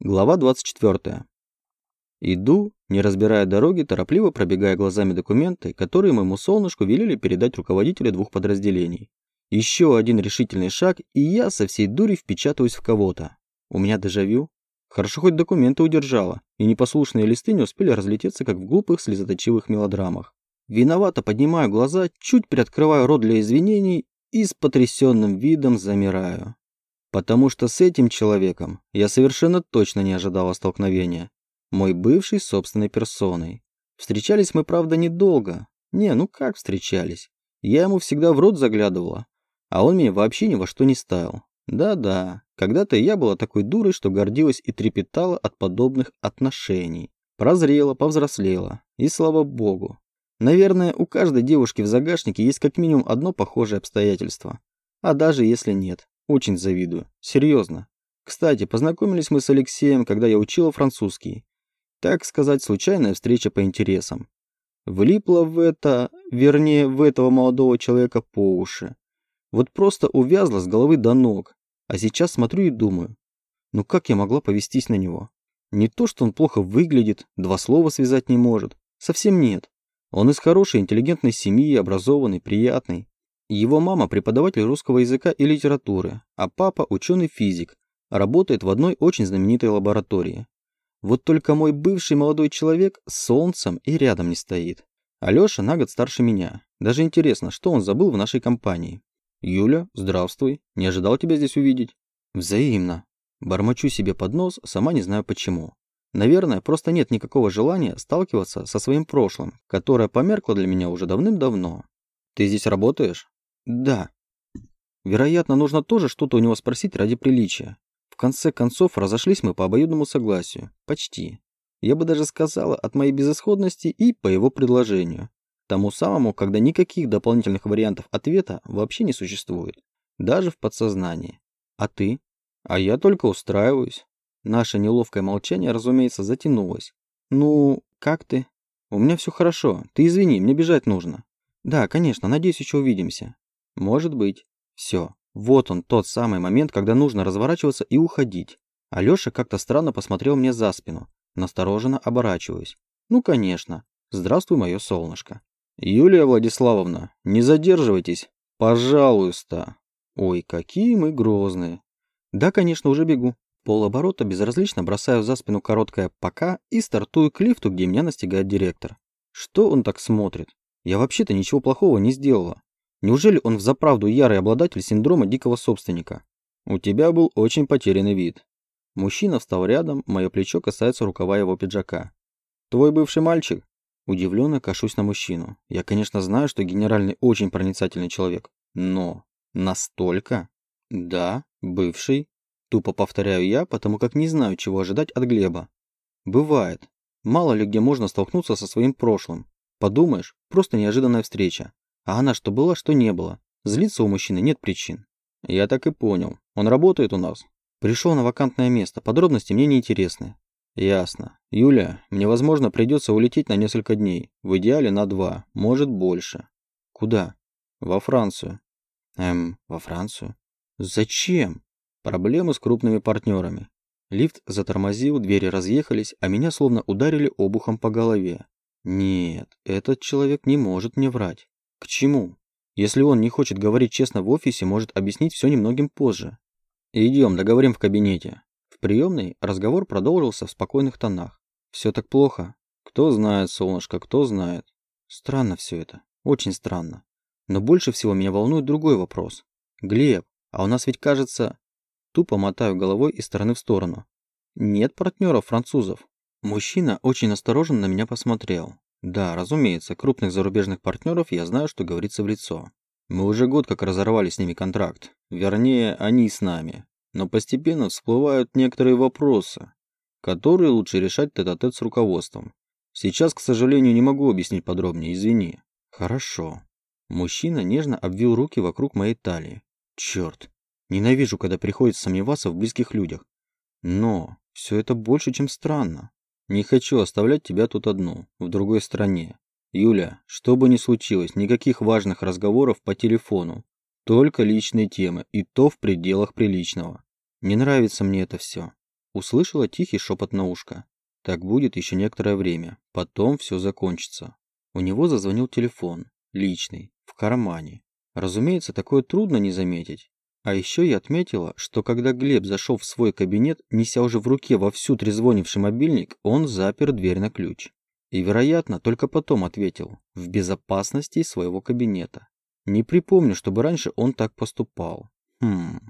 Глава 24. Иду, не разбирая дороги, торопливо пробегая глазами документы, которые моему солнышку велели передать руководителю двух подразделений. Еще один решительный шаг, и я со всей дури впечатываюсь в кого-то. У меня дежавю. Хорошо хоть документы удержала, и непослушные листы не успели разлететься, как в глупых слезоточивых мелодрамах. Виновато поднимаю глаза, чуть приоткрываю рот для извинений и с потрясенным видом замираю. Потому что с этим человеком я совершенно точно не ожидала столкновения. Мой бывший собственной персоной. Встречались мы, правда, недолго. Не, ну как встречались? Я ему всегда в рот заглядывала, а он меня вообще ни во что не ставил. Да-да, когда-то я была такой дурой, что гордилась и трепетала от подобных отношений. Прозрела, повзрослела. И слава богу. Наверное, у каждой девушки в загашнике есть как минимум одно похожее обстоятельство. А даже если нет, очень завидую. Серьезно. Кстати, познакомились мы с Алексеем, когда я учила французский. Так сказать, случайная встреча по интересам. Влипла в это, вернее, в этого молодого человека по уши. Вот просто увязла с головы до ног. А сейчас смотрю и думаю, ну как я могла повестись на него? Не то, что он плохо выглядит, два слова связать не может. Совсем нет. Он из хорошей, интеллигентной семьи, образованный, приятный. Его мама преподаватель русского языка и литературы, а папа ученый-физик, работает в одной очень знаменитой лаборатории. Вот только мой бывший молодой человек с солнцем и рядом не стоит. Алёша на год старше меня. Даже интересно, что он забыл в нашей компании. «Юля, здравствуй. Не ожидал тебя здесь увидеть». «Взаимно». Бормочу себе под нос, сама не знаю почему. Наверное, просто нет никакого желания сталкиваться со своим прошлым, которое померкло для меня уже давным-давно. «Ты здесь работаешь?» Да. Вероятно, нужно тоже что-то у него спросить ради приличия. В конце концов, разошлись мы по обоюдному согласию. Почти. Я бы даже сказала, от моей безысходности и по его предложению. Тому самому, когда никаких дополнительных вариантов ответа вообще не существует. Даже в подсознании. А ты? А я только устраиваюсь. Наше неловкое молчание, разумеется, затянулось. Ну, как ты? У меня все хорошо. Ты извини, мне бежать нужно. Да, конечно, надеюсь, еще увидимся. Может быть. Все. Вот он, тот самый момент, когда нужно разворачиваться и уходить. Алёша как-то странно посмотрел мне за спину. Настороженно оборачиваюсь. Ну, конечно. Здравствуй, мое солнышко. Юлия Владиславовна, не задерживайтесь. Пожалуйста. Ой, какие мы грозные. Да, конечно, уже бегу. Полоборота безразлично бросаю за спину короткое «пока» и стартую к лифту, где меня настигает директор. Что он так смотрит? Я вообще-то ничего плохого не сделала. Неужели он взаправду ярый обладатель синдрома дикого собственника? У тебя был очень потерянный вид. Мужчина встал рядом, мое плечо касается рукава его пиджака. Твой бывший мальчик? Удивленно кашусь на мужчину. Я, конечно, знаю, что генеральный очень проницательный человек. Но настолько? Да, бывший. Тупо повторяю я, потому как не знаю, чего ожидать от Глеба. Бывает. Мало ли где можно столкнуться со своим прошлым. Подумаешь, просто неожиданная встреча. А она что была, что не было. Злиться у мужчины нет причин. Я так и понял. Он работает у нас. Пришел на вакантное место. Подробности мне не интересны. Ясно. Юля, мне, возможно, придется улететь на несколько дней. В идеале на два, может больше. Куда? Во Францию. Эм, во Францию? Зачем? Проблемы с крупными партнерами. Лифт затормозил, двери разъехались, а меня словно ударили обухом по голове. Нет, этот человек не может мне врать. К чему? Если он не хочет говорить честно в офисе, может объяснить все немногим позже. Идем, договорим в кабинете. В приемной разговор продолжился в спокойных тонах. Все так плохо. Кто знает, солнышко, кто знает. Странно все это. Очень странно. Но больше всего меня волнует другой вопрос. Глеб, а у нас ведь кажется... Тупо мотаю головой из стороны в сторону. Нет партнеров французов. Мужчина очень осторожно на меня посмотрел. Да, разумеется, крупных зарубежных партнеров я знаю, что говорится в лицо. Мы уже год как разорвали с ними контракт. Вернее, они с нами. Но постепенно всплывают некоторые вопросы, которые лучше решать тет-а-тет -тет с руководством. Сейчас, к сожалению, не могу объяснить подробнее, извини. Хорошо. Мужчина нежно обвил руки вокруг моей талии. Черт, ненавижу, когда приходится сомневаться в близких людях. Но все это больше, чем странно. Не хочу оставлять тебя тут одну, в другой стране. Юля, что бы ни случилось, никаких важных разговоров по телефону. Только личные темы, и то в пределах приличного. Не нравится мне это все. услышала тихий шепот на ушко. Так будет еще некоторое время, потом все закончится. У него зазвонил телефон, личный, в кармане. Разумеется, такое трудно не заметить. А еще я отметила, что когда Глеб зашел в свой кабинет, неся уже в руке вовсю трезвонивший мобильник, он запер дверь на ключ. И, вероятно, только потом ответил, в безопасности своего кабинета. Не припомню, чтобы раньше он так поступал. Хм...